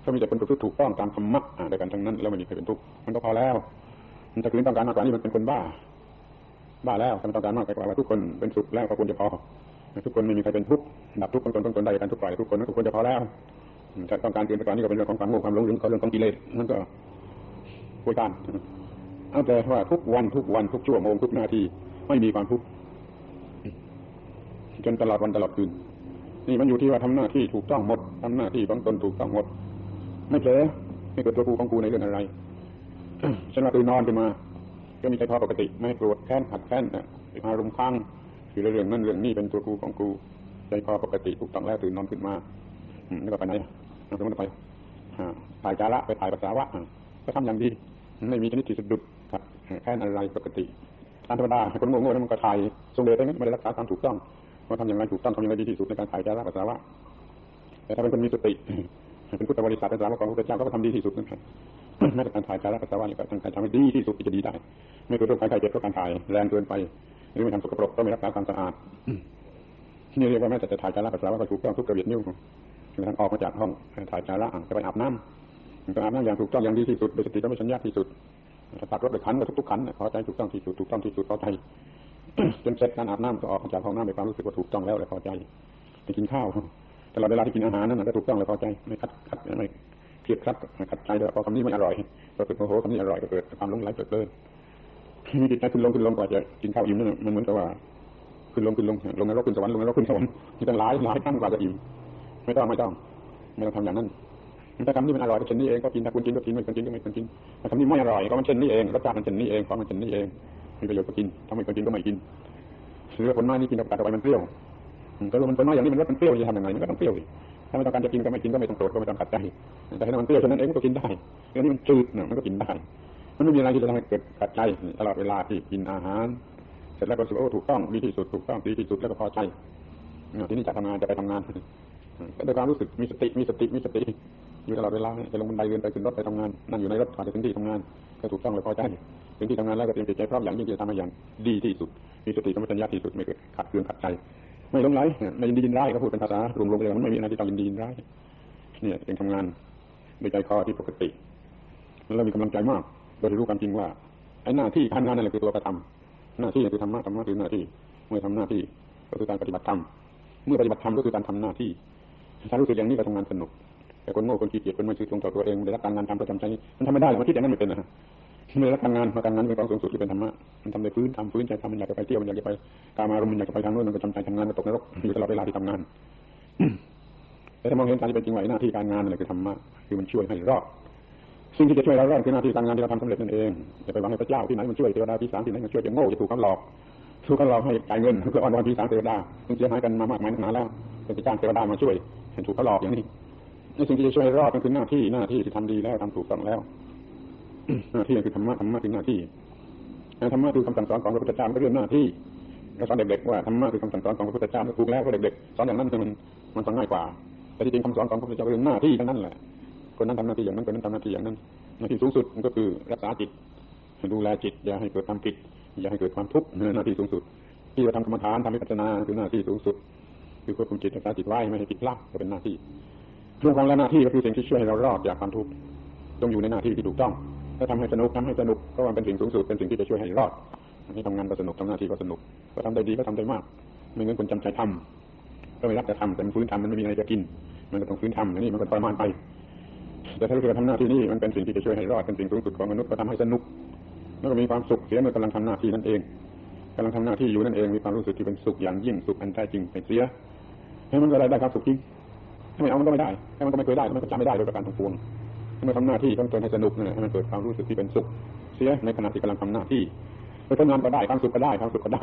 เขามีแต่คนประพฤติถูกต้องตามธรรมะด้วยกันทั้งนั้น แล้วไม่มีใครเป็นทุกข์มันก็พอแล้ว มันจะคืนต้องการมากกว่านี้มันเป็นคนบ้า บ้าแล้วทำต้องการมากกว่าว่าทุกคนเป็นสุขแล้วก็ควรจะพอทุกคนไม่มีใครเป็นทุกข์ดับทุกคนตนตนใดกันทุกฝ่ายทุกคนนั้นก็ควรจะพอแล้วถ้าต้องการเกินไปกว่านี้ก็เป็นเรื่องของความโง่ความหลงหรือเรื่องของกิเลสนั่นก็ป่วยการเอาแต่ว่าทุกวันทุกวันทุกชั่วโมงทุกนาที ไม่มีความทุกข์จนตลอดวันตลอดคืน นี่มันอยู่ที่ว่าทำหน้าที่ถูกต้องหมดทำหน้าที่ของตนถูกต้องหมด ไม่เผลอไม่เกิดตัวกูของกูในเรื่องอะไรฉันว่าตื่นนอนขึ้นมา ก็มีใจพอปกติ ไม่โกรธแค้นหัดแค้นอารมณ์ข้างคือเรื่องนั้นเรื่องนี้เป็นตัวกูของกูใจพอปกติถูกต้องแล้วตื่นนอนขึ้นมาแล้วก็ไปไหนสมมติไปถ่ายจาระไปถ่ายภาษาวะก็ทำอย่างดีไม่มีชนิดที่สะดุดแค่อะไรปกติ ตามธรรมดาคนโง่ๆนั้นมันก็ถ่ายทรงเดชได้ไม่ได้รักษาตามถูกต้องว่าทำอย่างไรถูกต้องทำอย่างไรดีที่สุดในการถ่ายใจระภาษาวะแต่ถ้าเป็นคนมีสติเป็นพุทธบริษัทเป็นสาวกของพระเจ้าก็ทำดีที่สุดนะครับแม้แต่การถ่ายใจาระภาษาวะนี่ก็ทำให้ดีที่สุดที่จะดีได้ ไม่เกิดโรคภัยไข้เจ็บเพราะการถ่ายแรงเกินไปหรือไม่ทำสกปรกก็ไม่รักษาความสะอาดนี่เรียกว่าแม้แต่จะถ่ายจาระปัสสาวะก็ถูกต้องทุกกระเบียดนิ้วถึงทางออกมาจากห้องถ่ายจาระจะไปอาบน้ำก็อาบน้ำอย่างถูกต้องอย่างดีที่สุดโดยสติธรรมชัญญาที่สุด ถ้าตัดรถไปขันก็ทุกๆขันพอใจถูกต้องที่สุดถูกต้องที่สุดพอใจจนเสร็จการอาบน้ำก็ออกจากห้องน้ำในความรู้สึกว่าถูกต้องแล้วเลยพอใจไปกินข้าวตลอดเวลาที่กินอาหารนั้นก็ถูกต้องเลยพอใจไม่คัดคัดไม่เครียดคัดขัดใจแต่พอคำนี้ไม่อร่อยก็เกิดโมโหคำนี้อร่อยก็เกิดความหลงไหลเกิดเลินมีจิตใจขึ้นลงขึ้นลงกว่าจะกินข้าวอิ่มนั่นมันเหมือนกับว่าขึ้นลงขึ้นลงลงนรกขึ้นสวรรค์ลงนรกขึ้นสวรรค์ที่ต้องหลายหลายครั้งกว่าจะอิ่มไม่ต้องไม่ต้องไม่ต้องทำอย่างนั้น ถ้าคำนี้มันอร่อยก็เช่นนี้เองก็กินถ้าคุณกินก็กินไม่คุณกินก็ไม่คุณกินถ้าคำนี้ไม่อร่อยก็มันเช่นนี้เองรสชาติมันเช่นนี้เองของมันเช่นนี้เองมีประโยชน์ก็กินถ้าไม่คุณกินก็ไม่กินเรือผลไม้นี่กินกับตัดไปมันเปรี้ยวก็รู้มันผลไม้อย่างนี้มันรสมันเปรี้ยวจะทำยังไงมันก็ต้องเปรี้ยวถ้าไม่ต้องการจะกินก็ไม่กินก็ไม่ต้องโกรธก็ไม่ต้องขัดใจแต่ให้มันเปรี้ยวฉะนั้นเองก็กินได้เรื่องนี้มันจืดเนี่ยมันก็กินได้ มันไม่มีอะไรที่จะทำให้เกิดขัดใจตลอดเวลาที่กินอาหาร เสร็จแล้วก็รู้สึกว่าถูกต้องดีที่สุดถูกต้องดีที่สุดแล้วก็พอใจทีนี้จะทำงานจะไปทำงานก็ด้วยความรู้สึกมีสติมีสติมีสติ อยู่ตลอดเวลาจะลงบันไดเดินไปขึ้นรถไปทำงานนั่งอยู่ในรถก่อนจะถึงที่ทำงานก็ถูกต้องเลยพอใจถึงที่ทำงานแล้วก็เตรียมจิตใจพร้อมอย่างยิ่งที่จะทำให้อย่างดีที่สุดมีสติธรรมชัญญาที่สุดไม่เกิดขัดเคืองขัดใจ ไม่ลงไหลไม่ยินดียินร้ายก็พูดเป็นภาษารวมๆเลยมันไม่มีอะไรที่ต้องยินดียินร้ายเนี่ยเป็นทำงานด้วยใจคอที่ปกติ แล้วมีกำลังใจมากโดยรู้ความจริงว่าไอ้หน้าที่การงานนั่นแหละคือตัวกระทำหน้าที่คือธรรมะธรรมะคือหน้าที่เมื่อทำหน้าที่ก็คือการปฏิบัติธรรมเมื่อปฏิบัติธรรมก็คือการทำหน้าที่ถ้ารู้สึกอย่างนี้ก็ทำงานสนุก แต่คนโง่คนขี้เกียจคนไม่ชื่อตรงต่อตัวเองได้รับการงานทำประจำใจมันทำไม่ได้หรอกมันคิดอย่างนั้นไม่เป็นนะไม่ได้รับการงานมาการงานเป็นของสูงสุดที่เป็นธรรมะมันทำในพื้นทำพื้นใจทำมันอยากจะไปเที่ยวมันอยากจะไปการมารมมันอยากจะไปทางโน้นมันประจำใจทำงานมันตกนรกอยู่ตลอดเวลาที่ทำงานแต่ถ้ามองเห็นการที่เป็นจริงว่าหน้าที่การงานนั่นแหละคือธรรมะคือมันช่วยให้รอดสิ่งที่จะช่วยเรารอดคือหน้าที่การงานที่เราทำสำเร็จนั่นเองจะไปหวังให้พระเจ้าที่ไหนมันช่วยเทวดาที่สามที่ไหนมันช่วยจะโง่จะถูกเขาหลอกถูกเขาหลอกให้จ่ายเงินเพื่ออ่อนวอนที่สามเทวดามันเสียหายกันมามากมายนักหนาแล้วเป็นจ้างเทวดามาช่วยถูกเขาหลอกอย่างนี้ สิ่งที่จะช่วยให้รอดก็คือหน้าที่หน้าที่ที่ทำดีแล้วทำถูกต้องแล้วหน้าที่คือธรรมะธรรมะคือหน้าที่ธรรมะคือคำสั่งสอนของพระพุทธเจ้าก็เรื่องหน้าที่เราสอนเด็กๆว่าธรรมะคือคำสั่งสอนของพระพุทธเจ้าถูกแล้วก็เด็กๆสอนอย่างนั้นคือมันมันฟังง่ายกว่า แต่ที่จริงคำสอนของพระพุทธเจ้าเป็นหน้าที่ทั้งนั้นแหละคนนั้นทำหน้าที่อย่างนั้นคนนั้นทำหน้าที่อย่างนั้นหน้าที่สูงสุดมันก็คือรักษาจิตดูแลจิต อย่าให้เกิดความผิด อย่าให้เกิดความทุกข์หน้าที่สูงสุด ที่จะทำกรรมฐานทำวิปัสสนาคือหน้าที่สูงสุด คือควบคุมจิตรักษาจิตไว้ไม่ให้ผิดพลาดก็เป็นหน้าที่ เรื่องของและหน้าที่ก็คือสิ่งที่ช่วยให้เรารอดจากความทุกข์ต้องอยู่ในหน้าที่ที่ถูกต้องถ้าทำให้สนุกทำให้สนุกก็มันเป็นสิ่งสูงสุดเป็นสิ่งที่จะช่วยให้รอดให้ทำงานก็สนุกทำหน้าที่ก็สนุกก็ทำได้ดีก็ทำได้มาก ไม่งั้นคนจำใจทำก็ไม่รักจะทำแต่มันฟื้นทำมันไม่มีอะไรจะกิน มันก็ต้องฟื้นทำนนี้มันก็ทรมานไป แต่ถ้าเราทำหน้าที่นี้มันเป็นสิ่งที่จะช่วยให้รอดเป็นสิ่งสูงสุดของมนุษย์ก็ทำให้สนุกแล้วก็มีความสุขเสียเมื่อกำลังทำหน้าที่นั่นเองกำลังทำหน้าที่อยู่นั่นเองมีความรู้สึกที่เป็นสุขอย่างยิ่งสุขอันแท้จริงเป็นเสียให้มันก็ได้ได้ความสุขจริง ไม่เอามันก็ไม่ได้ถ้ามันก็ไม่เคยได้มันก็จำไม่ได้โดยประการทั้งปวงเมื่อทำหน้าที่ต้องตนให้สนุกเนี่ยให้มันเกิดความรู้สึกที่เป็นสุขเสียในขณะที่กำลังทำหน้าที่ไปทำงานก็ได้ความสุขก็ได้ความสุขก็ได้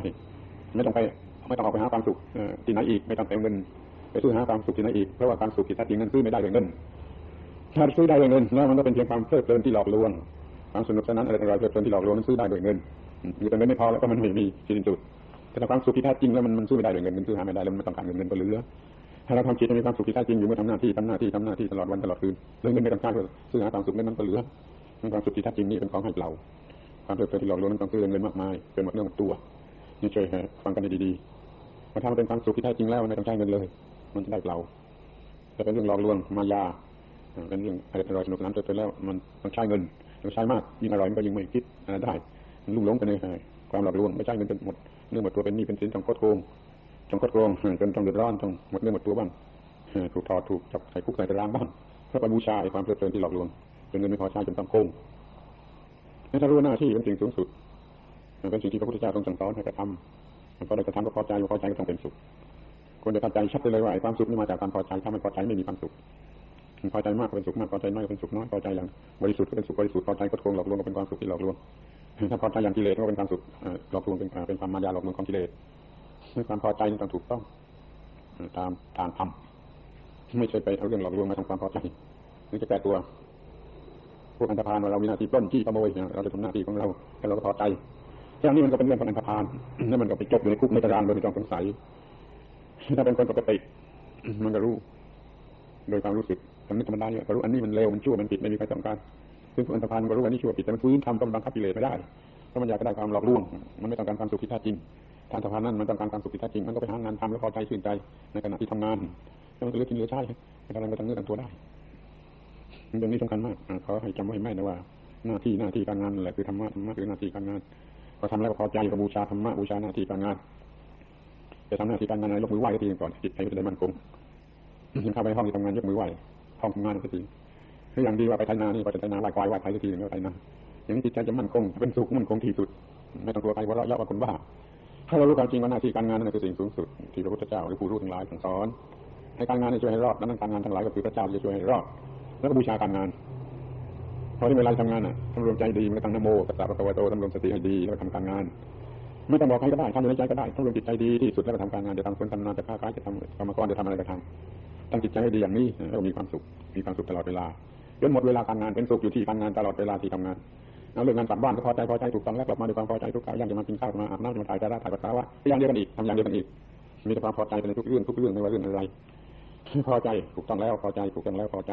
ไม่ต้องไปไม่ต้องออกไปหาความสุขที่ไหนอีกไม่ต้องเติมเงิน ไปซื้อหาความสุขที่ไหนอีกเพราะว่าความสุขที่แท้จริงนั้นซื้อไม่ได้ด้วยเงินถ้าซื้อได้ด้วยเงินแล้วมันก็เป็นเพียงความเพลิดเพลินที่หลอกลวงความสนุกสนานอะไรต่างๆเพลิดเพลินที่หลอกลวงนั้นซื้อได้ด้วยเงินอยู่แต่เงินไม่พอแล้วก็มันไม่มีสิ้นสุดแต่ความสุขที่แท้จริงแล้วมันมันซื้อไม่ได้ด้วยเงินเงินซื้อหาไม่ได้แล้วมันต้องการเงินเงินก็เหลือ ถ้าเราทำจิตมีความสุขที่แท้จริงอยู่เมื่อทำหน้าที่ทำหน้าที่ทำหน้าที่ตลอดวันตลอดคืนเรื่องเงินไม่ต้องการซื้อหาความสุขนั้นมันก็เหลือความสุขที่แท้จริงนี่เป็นของให้เราความเพลิดเพลินที่หลอกลวงนั้นต้องซื้อเงินมากมายเป็นหมดเรื่องหมดตัวนี่ช่วยฟังกันดีๆมาทำมันเป็นความสุขที่แท้จริงแล้วมันไม่ต้องใช้เงินเลย มันจะได้เราแต่เป็นเรื่องหลอกลวงมายาเป็นเรื่องอร่อยสนุกสนานไปแล้วมันต้องใช้เงินต้องใช้มากยิ่งอร่อยมันก็ยิ่งไม่คิดอะไรได้ลุ่มหลงไปในความหลอกลวงไม่ใช่เงินจนหมดเรื่องหมดตัวเป็นหนี้เป็นสินต้องโคตรโกง ต้องโคตรโกงจนต้องเดือดร้อนต้องหมดเรื่อหมดตัวบ้างถูกถอดถูกจับใส่คุกใส่ตารางบ้างเพื่อไปบูชาความเพลิดเพลินที่หลอกลวงจนเงินไม่พอใช้จนต้องโกงถ้ารู้หน้าที่เป็นสิ่งสูงสุดเป็นสิ่งที่พระพุทธเจ้าทรงสั่งสอนให้กระทำพอได้กระทำก็พอใจพอใจก็ต้องเป็นสุขควรจะเข้าใจชัดเลยว่าความสุขนี่มาจากความพอใจถ้าไม่พอใจไม่มีความสุขพอใจมากก็เป็นสุขมากพอใจน้อยก็เป็นสุขน้อยพอใจอย่างบริสุทธิ์ก็เป็นสุขบริสุทธิ์พอใจก็โกงหลอกลวงก็เป็นความสุขที่หลอกลวงถ้าพอใจอย่างกิเลสก็เป็นความสุขหลอกลวงเป็นเป็นความมายาหลอกลวงของกิเลส ในความพอใจนี่ต้องถูกต้อง ตามทางธรรมไม่ใช่ไปเอาเรื่องหลอกลวงมาทำความพอใจนี่จะแก้ตัว พวกอันธพาลเรามีหน้าที่ปล้นจี้ขโมยเราจะทำหน้าที่ของเราแต่เราก็พอใจอย่างนี้มันก็เป็นเรื่องของอันธพาลนั่นมันก็ไปจบอยู่ในคุกในตารางโดยไม่ต้องสงสัยถ้าเป็นคนปกติมันก็รู้ โดยความรู้สึกทำนึกธรรมดาเนี่ยก็รู้อันนี้มันเลวมันชั่วมันผิดไม่มีใครต้องการซึ่งอันธพาลก็รู้อันนี้ชั่วผิดแต่มันฟื้นทำก็บังคับกิเลสไม่ได้เพราะมันอยากได้ความหลอกลวง มันไม่ต้องการความสุขที่แท้จริง ทางสะพานนั้นมันต้องการความสุขที่แท้จริงมันก็ไปหางานทำแล้วพอใจชื่นใจในขณะที่ทำงานแล้วมันก็เลือกินเลือกใช้ในการก็ต้องเลือกตัวได้เรื่องนี้สำคัญมากเขาให้จำไว้ไม่นะว่าหน้าที่หน้าที่การงานแหละคือธรรมะธรรมะคือหน้าที่การงานพอทำแล้วพอใจก็บูชาธรรมะบูชาหน้าที่การงานจะทำหน้าที่การงานอะไรยกมือไหว้ทีก่อนจิตใจจะได้มั่นคงยิงเข้าไปห้องที่ทำงานยกมือไหว้ห้องทำงานสักทีคืออย่างดีว่าไปไทยนานี่พอจะไทยนาไหว้ควายไหว้ไทยสักทีนึงก็ไทยนาอย่างนี้จิตใจจะมั่นคงเป็นสุขมั่นคงที่สุด ไม่ต้องกลัวใครว่าเราเยาะว่าคนบ้า ถ้าเรารู้ความจริงว่าหน้าที่การงานนั่นคือสิ่งสูงสุดที่พระพุทธเจ้าหรือผู้รู้ทั้งหลายสั่งสอนให้การงานช่วยให้รอดนั้นการงานทั้งหลายก็คือพระเจ้าจะช่วยให้รอด แล้วก็บูชาการงานพอที่เวลาทำงานอะทำรวมใจดีมันก็ตั้งนโมตัสสะพระวะโตทำรวมสติให้ดีแล้วทำการงาน ไม่ต้องบอกใครก็ได้ทำอยู่ในใจก็ได้ทำรวมจิตใจดีที่สุดแล้วก็ทำการงานจะทำคนทำงานจะค้าขายจะทำกรรมกรจะทำอะไรก็ทำตั้งจิตใจให้ดีอย่างนี้แล้วมีความสุขมีความสุขตลอดเวลาจนหมดเวลาการงานเป็นสุขอยู่ที่การงานตลอดเวลาที่ทำงาน เอาเรื่องงานกลับบ้านก็พอใจพอใจถูกต้องแล้วกลับมาด้วยความพอใจทุกครั้งยังจะมากินข้าวมาอาบน้ำจะมาถ่ายจะถ่ายปัสสาวะอย่างเดียวกันอีกทำอย่างเดียวกันอีก มีแต่ความพอใจในทุกเรื่องทุกเรื่องไม่ว่าเรื่องอะไรพอใจถูกต้องแล้วพอใจถูกต้องแล้วพอใจ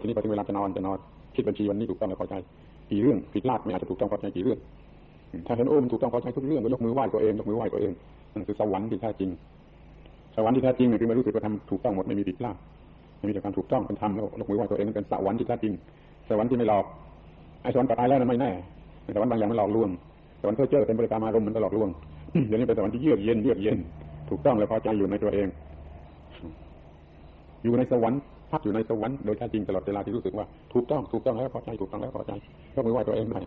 ทีนี้พอถึงเวลาจะนอนจะนอนคิดบัญชีวันนี้ถูกต้องแล้วพอใจกี่เรื่องผิดพลาดไม่อาจจะถูกต้องพอใจกี่เรื่องถ้าเห็นโอ้มถูกต้องพอใจทุกเรื่องก็ยกมือไหว้ตัวเองยกมือไหว้ตัวเองนั่นคือสวรรค์ที่แท้จริง สวรรค์ที่แท้จริงคือไม่รู้สึกว่าทำถูกต้องหมดไม่มีผิดพลาดไม่มีแต่ความถูกต้องเป็นธรรมแล้วยกมือไหว้ตัวเองนั่นเป็นสวรรค์ที่แท้จริง สวรรค์ที่ไม่หลอก ไอ้สวรรค์ตายแล้วนั้นไม่แน่สวรรค์บางอย่างมันหลอกลวงสวรรค์เพื่อเจอเป็นบริการอารมณ์มันหลอกลวงเดี๋ยวนี้เป็นสวรรค์ที่เยือกเย็นเยือกเย็นถูกต้องแล้วพอใจอยู่ในตัวเอง อยู่ในสวรรค์พักอยู่ในสวรรค์โดยแท้จริงตลอดเวลาที่รู้สึกว่าถูกต้องถูกต้องแล้วพอใจถูกต้องแล้วพอใจยกมือไหว้ตัวเองได้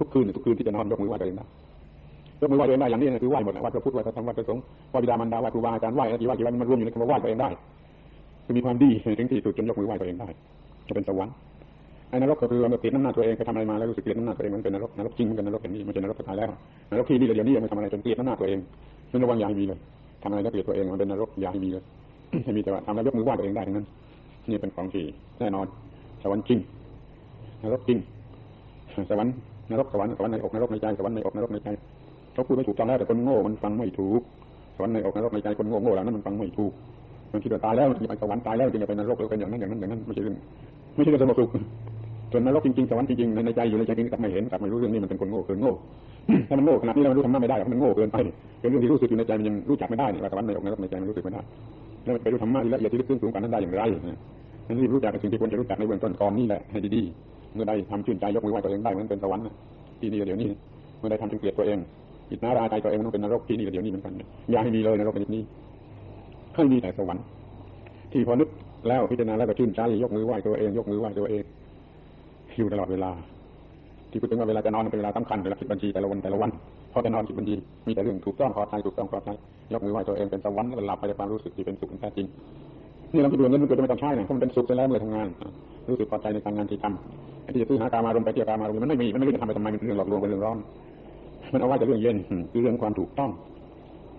ทุกคืนทุกคืนที่จะนอนยกมือไหว้ตัวเองได้ยกมือไหว้ตัวเองได้อย่างนี้คือไหว้หมดไหว้พระพุทธไหว้พระธรรมไหว้พระสงฆ์ไหว้บิดามารดาไหว้ครูบาอาจารย์ไหว้อะไรกี่ไหว้กี่ไหว้มันรวมอยู่ในคำว่าไหว้ตัวเองได้คือมีความดีถึงที่สุดจนยกมือไหว้ตัวเองได้จะเป็นสวรรค์ ไอ้นรกก็คือเราเกลียดน้ำหน้าตัวเองไปทำอะไรมาแล้วรู้สึกเกลียดน้ำหน้าตัวเองมันเป็นนรกนรกจริงมันเป็นนรกอย่างนี้มันเป็นนรกสุดท้ายแล้วนรกที่นี่เดี๋ยวนี้ยังไม่ทำอะไรจนเกลียดน้ำหน้าตัวเองซึ่งระวังอย่าให้มีเลยทำอะไรแล้วเกลียดตัวเองมันเป็นนรกอย่าให้มีเลยให้มีแต่ว่าทำแล้วยกมือไหว้ตัวเองได้ทั้งนั้น นี่เป็นของที่แน่นอนสวรรค์จริงนรกจริงสวรรค์นรกสวรรค์สวรรค์ในอกนรกในใจสวรรค์ในอกนรกในใจเขาพูดไม่ถูกต้องแล้วแต่คนโง่มันฟังไม่ถูกสวรรค์ในอกนรกในใจคนโง่โง่แล้วนั้นมันฟังไม่ถูกมันคิดว่าตายแล้วมันจะไปสวรรค์ตายแล้วจะไปนรกแล้วเป็นอย่างนั้นอย่างนั้นอย่างนั้นไม่ใช่เรื่องไม่ใช่เรื่องสงบสุข ส่วนนรกจริงๆสวรรค์จริงๆในใจอยู่ในใจจริงกลับไม่เห็นกลับไม่รู้เรื่องนี้มันเป็นคนโง่เกินโง่ถ้ามันโง่ขนาดนี้เรารู้ทำหน้าไม่ได้มันโง่เกินไปเป็นเรื่องที่รู้สึกอยู่ในใจมันยังรู้จักไม่ได้นี่ว่าสวรรค์ในอกนรกในใจมันรู้สึกไม่ได้แล้วมันไปรู้ธรรมะที่ละเอียดที่ลึกซึ้งสูงกว่านั้นได้อย่างไรนั่นรีบรู้จักสิ่งที่ควรจะรู้จักในเบื้องต้นก่อนนี่แหละให้ดีๆเมื่อใดทำชื่นใจยกมือไหว้ตัวเองได้มันเป็นสวรรค์ที่นี่เดี๋ยวนี้เมื่อใดทำจนเกลียดตัวเองอิจนาราใจตัวเองมันต้องเป็นนรกที่นี่เดี๋ยวนี้เหมือนกันอย่าให้มีเลยนรกเป็นนี้ให้มีแต่สวรรค์ที่พอนึกแล้วพิจารณาแล้วก็ชื่นใจยกมือไหว้ตัวเอง ยกมือไหว้ตัวเอง อยู่ตลอดเวลา ที่พูดถึงว่าเวลาจะนอนเป็นเวลาสำคัญเวลาคิดบัญชีแต่ละวันแต่ละวันพอจะนอนคิดบัญชีมีแต่เรื่องถูกต้องพอใจถูกต้องพอใจยกมือไหว้ตัวเองเป็นสวรรค์แล้วหลับไปด้วยความรู้สึกที่เป็นสุขแท้จริงนี่เราคิดดูเงินมันเกิดไม่ต้องใช้เนี่ยเพราะมันเป็นสุขไปแล้วเมื่อทำงานรู้สึกพอใจในการงานที่ทำที่จะซื้อหาการมารมไปเที่ยวการมารมมันไม่มีมันไม่รู้จะทำไปทำไมมันเรื่องหลอกลวงเป็นเรื่องร้อนมันเอาไว้แต่เรื่องเย็นคือเรื่องความถูกต้อง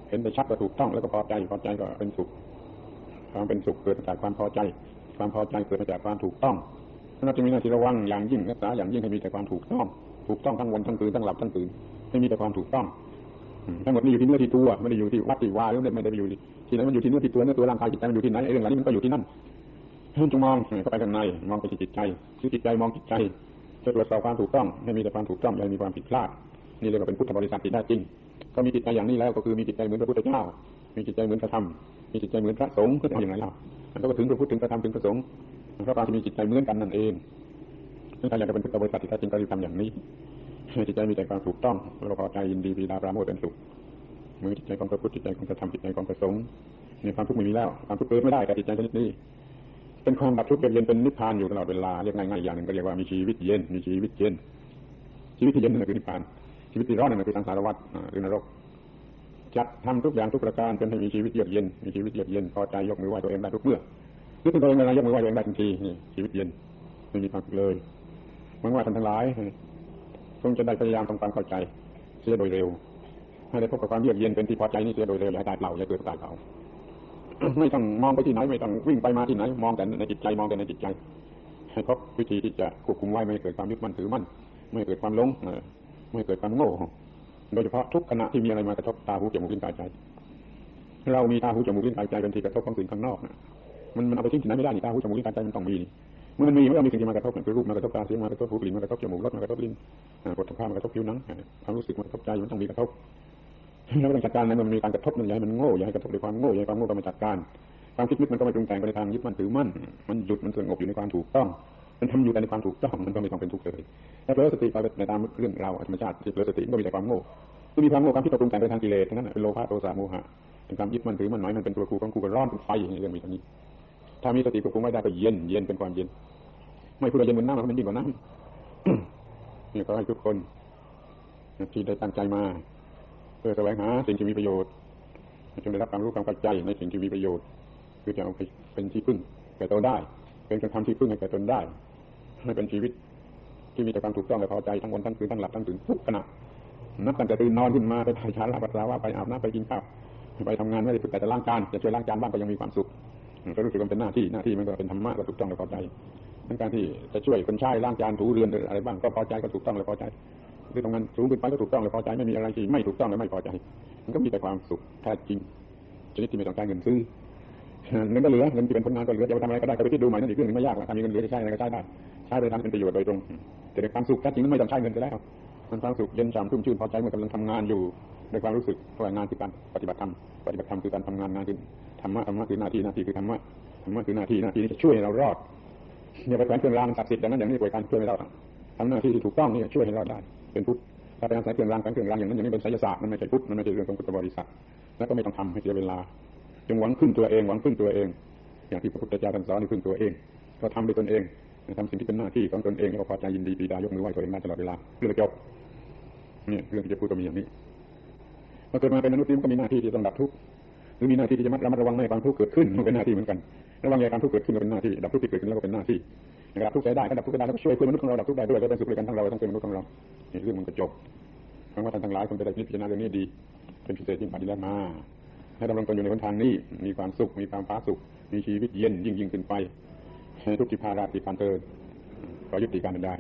เห็นได้ชัดว่าถูกต้องแล้วก็พอใจพอใจก็เป็นสุขความเป็นสุขเกิดจากความพอใจ ความพอใจเกิดมาจากความถูกต้อง เราจะมีหน้าที่ระวังอย่างยิ่งรักษาอย่างยิ่งให้มีแต่ความถูกต้อง ถูกต้องทั้งวันทั้งคืนทั้งหลับทั้งตื่นให้มีแต่ความถูกต้องทั้งหมดนี้อยู่ที่เนื้อที่ตัวไม่ได้อยู่ที่วัดที่วาหรือไม่ได้อยู่ที่ไหนมันอยู่ที่เนื้อที่ตัวเนื้อตัวร่างกายจิตใจมันอยู่ที่ไหนเรื่องเหล่านี้มันก็อยู่ที่นั่นท่านจงมองเข้าไปข้างในมองไปที่จิตใจจิตใจมองจิตใจจะตรวจสอบความถูกต้องให้มีแต่ความถูกต้องอย่ามีความผิดพลาด นี่เรียกว่าเป็นพุทธบริษัทที่แท้จริง ก็มีจิตใจอย่างนี้แล้วก็คือมีจิตใจเหมือนพระพุทธเจ้า มีจิตใจเหมือนพระธรรมมีจิตใจเหมือนพระสงฆ์ก็เอาอย่างไรเล่ามันก็ถึงพระพุทธถึงพระธรรมถึงพระสงฆ์ พระปาจะมีจิตใจเหมือนกันนั่นเองถ้าอยากจะเป็นพุทธบริษัทที่แท้จริงก็รีบทำอย่างนี้จิตใจมีแต่ความถูกต้องเราพอใจยินดีปีดาปราโมทเป็นสุขมือจิตใจของพระพุทธจิตใจของพระธรรมจิตใจของพระสงฆ์ในความทุกข์ไม่มีแล้วความทุกข์เกิดไม่ได้แต่จิตใจชนิดนี้เป็นความดับทุกข์เย็นเป็นนิพพานอยู่ตลอดเวลาเรียกง่ายๆอย่างหนึ่งก็เรียกว่ามีชีวิตเย็นมีชีวิตเย็นชีวิตที่เย็นนั่นคือนิพพาน ชีวิตที่ร้อนนั่นคือสังสารวัฏหรือนรกจัดทำทุกอย่างทุกประการจนให้มีชีวิตเยือกเย็นมีชีวิตเยือกเย็นพอใจยกมือไหว้ตัวเองได้ทุกเมื่อ นึกถึงตัวเองเวลายกมือไหว้เองได้ทันทีนี่ชีวิตเย็นไม่มีความทุขเลยหวังว่าท่านทั้งหลายคงจะได้พยายามทำความเข้าใจเสียโดยเร็วให้ได้พบกับความเยือกเย็นเป็นที่พอใจนี่เสียโดยเร็วอย่าให้ตายเปล่าอย่าเกิดตายเปล่าไม่ต้องมองไปที่ไหนไม่ต้องวิ่งไปมาที่ไหน มองแต่ในจิตใจมองแต่ในจิตใจให้พบวิธีที่จะควบคุมไว้ไม่เกิดความยึดมั่นถือมั่นไม่เกิดความหลงไม่เกิดความโง่โดยเฉพาะทุกขณะที่มีอะไรมากระทบตาหูจมูกลิ้นกายใจ เรามีตาหูจมูกลิ้นกายใจเป็นที่กระทบของสิ่งข้างนอก มันมันเอาไปทิ้งที่ไหนไม่ได้นี่ตาหูจมูกลิ้นกายใจมันต้องมีเมื่อมันมีเมื่อมีสิ่งที่มากระทบคือรูปมากระทบตาเสียงมากระทบหูกลิ่นมากระทบจมูกรสมากระทบลิ้นกดทางข้ามากระทบผิวหนังความรู้สึกมากระทบใจมันต้องมีกระทบแล้วต้องจัดการนั้นมันมีการกระทบมันใหญ่มันโง่อย่าให้กระทบด้วยความโง่อย่าให้ความโง่ต้องมาจัดการความคิดนึกมันก็ไม่ปรุงแต่งไปในทางยึดมั่นถือมั่นมันหยุดมันสงบอยู่ในความถูกต้อง มันทำอยู่แต่ในความถูกต้องมันก็ไม่ต้องเป็นทุกข์เลยถ้าเผลอสติไปในตามเรื่องราวธรรมชาติที่เผลอสติมันก็มีแต่ความโง่ที่มีความโง่ความคิดตกปรุงแต่งไปทางกิเลสทั้งนั้นเป็นโลภะโทสะโมหะเป็นความยึดมั่นถือมั่นหมายมันเป็นตัวครูของครูก็ร้อนเป็นไฟอย่างนี้เรื่องมีตรงนี้ ถ้ามีสติควบคุมไว้ได้ก็เย็นเย็นเป็นความเย็น ไม่พูดเย็นเหมือนน้ำมันยิ่งกว่าน้ำนี่ก็ให้ทุกคนที่ได้ตั้งใจมา เพื่อแสวงหาสิ่งที่มีประโยชน์จงได้รับความรู้ความเข้าใจในสิ่งที่มีประโยชน์คือจะเอาไปเป็นที่พึ่งแก่ตนได้ เป็นการทำที่พึ่งให้แก่ตนได้ให้เป็นชีวิตที่มีแต่ความถูกต้องและพอใจทั้งวันทั้งคืนทั้งหลับทั้งตื่นทุกขณะนับตั้งแต่ตื่นนอนขึ้นมาไปถ่ายชาลาปัสสาวะไปอาบน้ำไปกินข้าวไปทำงานไม่ได้ฝึกแต่จะล้างจานจะช่วยล้างจานบ้างก็ยังมีความสุข ก็รู้สึกว่าเป็นหน้าที่หน้าที่มันก็เป็นธรรมะก็ถูกต้องและพอใจทั้งการที่จะช่วยคนใช้ล้างจานถูเรือนอะไรบ้างก็พอใจก็ถูกต้องและพอใจหรือตรงนั้นสูงขึ้นไปก็ถูกต้องและพอใจไม่มีอะไรที่ไม่ถูกต้องและไม่พอใจ มันก็มีแต่ความสุขแท้จริงชนิดที่ไม่ต้องการเงินซื้อเงินก็เหลือเงินที่เป็นผลงานก็เหลือจะไปทำอะไรก็ได้ก็ไปคิดดูใหม่นั่นอีกเรื่องนึงไม่ยากหรอกถ้ามีเงินเหลือจะใช้อะไรก็ใช้ได้ใช้ไปทำเป็นประโยชน์โดยตรงแต่ความสุขแท้จริงมันไม่ต้องใช้เงินไปแล้ว มันความสุขเย็นฉ่ำชุ่มชื่นพอใจเมื่อกำลังทำงานอยู่ในความรู้สึกว่างานคือการปฏิบัติธรรมปฏิบัติธรรมคือการทำงานงานคือธรรมะธรรมะคือหน้าที่หน้าที่คือธรรมะธรรมะคือหน้าที่หน้าที่นี้จะช่วยให้เรารอดอย่าไปแขวนเครื่องรางศักดิ์สิทธิ์อย่างนั้นอย่างนี้ป่วยการช่วยไม่รอดทำหน้าที่ที่ถูกต้องนี่ช่วยให้รอดได้ เป็นพุทธถ้าไปอาศัยเครื่องรางแขวนเครื่องรางอย่างนั้นอย่างนี้เป็นไสยศาสตร์มันไม่ใช่พุทธมันไม่ใช่เรื่องของพุทธบริษัทแล้วก็ไม่ต้องทำให้เสียเวลาจงหวังพึ่งตัวเองหวังพึ่งตัวเอง อย่างที่พระพุทธเจ้าท่านสอนให้พึ่งตัวเอง ก็ทำด้วยตนเองทำสิ่งที่เป็นหน้าที่ของตนเองแล้วก็พอใจยินดีปีดายกมือไหว้ตัวเองได้ตลอดเวลาเรื่องจบ นี่เรื่องที่จะพูดก็มีอย่างนี้เมื่อเกิดมาเป็นมนุษย์นี่ก็มีหน้าที่ที่ต้องดับทุกข์หรือมีหน้าที่ที่จะมัดระมัดระวังไม่ให้ความทุกข์เกิดขึ้นมันเป็นหน้าที่เหมือนกันระวังอย่าความทุกข์เกิดขึ้นก็เป็นหน้าที่ดับทุกข์ที่เกิดขึ้นแล้วก็เป็นหน้าที่ดับทุกข์ได้ก็ดับทุกข์ได้แล้วก็ช่วยเพื่อนมนุษย์ของเราดับทุกข์ได้ด้วยก็เป็นสุขด้วยกันทั้งเราทั้งเพื่อนมนุษย์ของเรานี่เรื่องมันก็จบหวังว่าท่านทั้งหลายคงจะได้พิจารณาเรื่องนี้ดี เป็นพิเศษยิ่งปฏิบัติมาให้ดำรงตนอยู่ในหนทางนี้มีความสุขมีความฟ้าสุขมีชีวิตเย็นยิ่งยิ่งขึ้นไปทุกกิภาราติปันเตอร์ขอยุติการบรรยาย